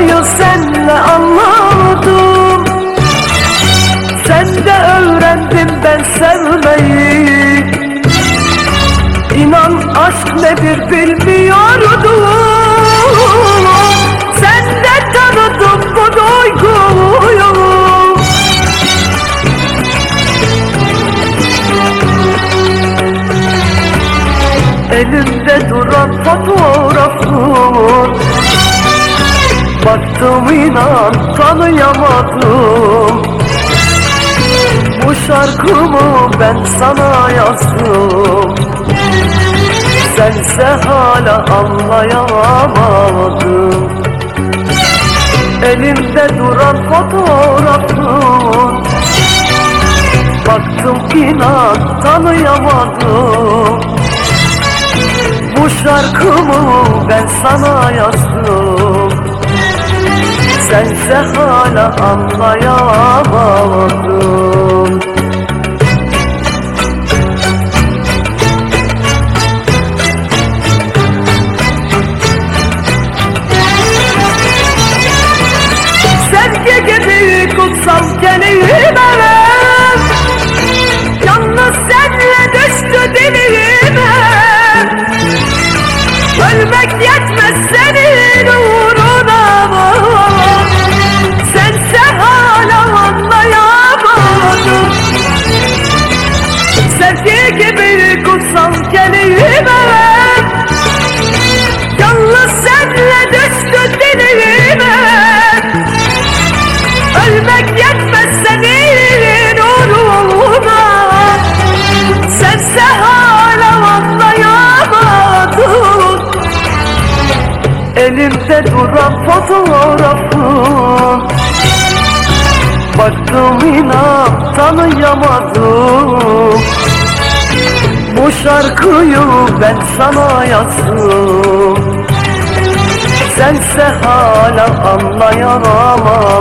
Yaşamayı senle anladım. Sende öğrendim ben sevmeyi. İnan aşk nedir bilmiyordum. Sende tanıdım bu duyguyu. Elimde duran fotoğrafın Baktım inan tanıyamadım. Bu şarkımı ben sana yazdım. Sense hala anlayamadın Elimde duran fotoğrafın. Baktım inan tanıyamadım. Bu şarkımı ben sana yazdım Sense hala anlayamadın Sevgi gibi kutsal kelime Yalnız senle düştü dilime. Ölmek yetmez senin kelime Yalnız senle düştü dilime Ölmek yetmez senin uğruna Sense hala anlayamadın Elimde duran fotoğrafın Baktım inan tanıyamadım Şarkıyı ben sana yazdım. Sense hala anlayamadın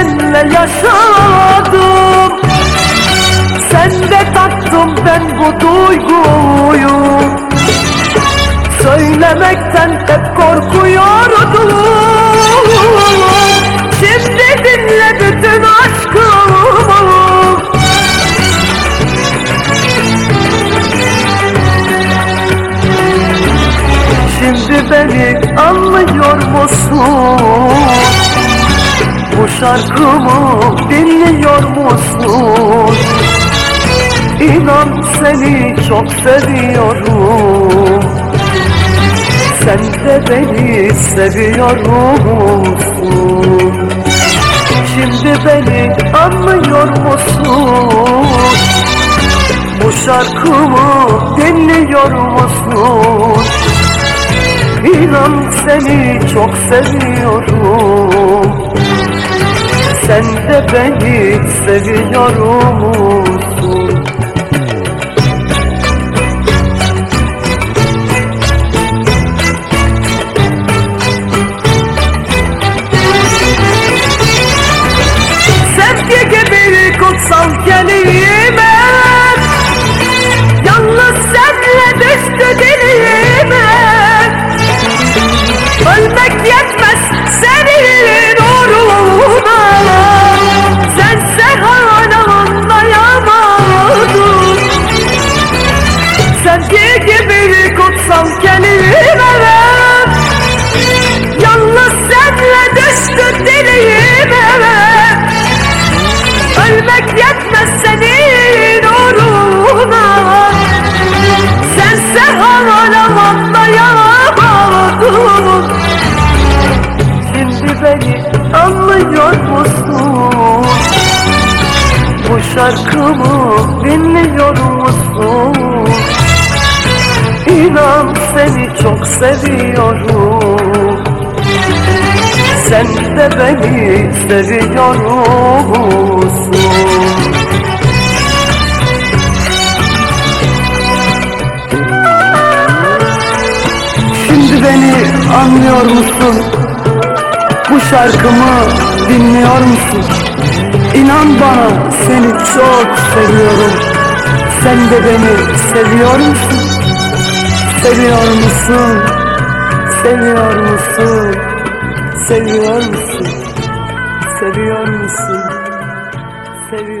senle yaşadım. Sende tattım ben bu duyguyu. Söylemekten hep korkuyordum. Şimdi dinle bütün aşkımı. Şimdi beni anlıyor musun? Şarkımı dinliyor musun? İnan seni çok seviyorum Sen de beni seviyor musun? Şimdi beni anlıyor musun? Bu şarkımı dinliyor musun? İnan seni çok seviyorum Sen de beni seviyor musun? Musun? Bu şarkımı dinliyor musun? İnan seni çok seviyorum Sen de beni seviyor musun? Şimdi beni anlıyor musun? Bu şarkımı dinliyor musun? İnan bana seni çok seviyorum Sen de beni seviyor musun? Seviyor musun? Seviyor musun? Seviyor musun? Seviyor musun? Seviyor musun?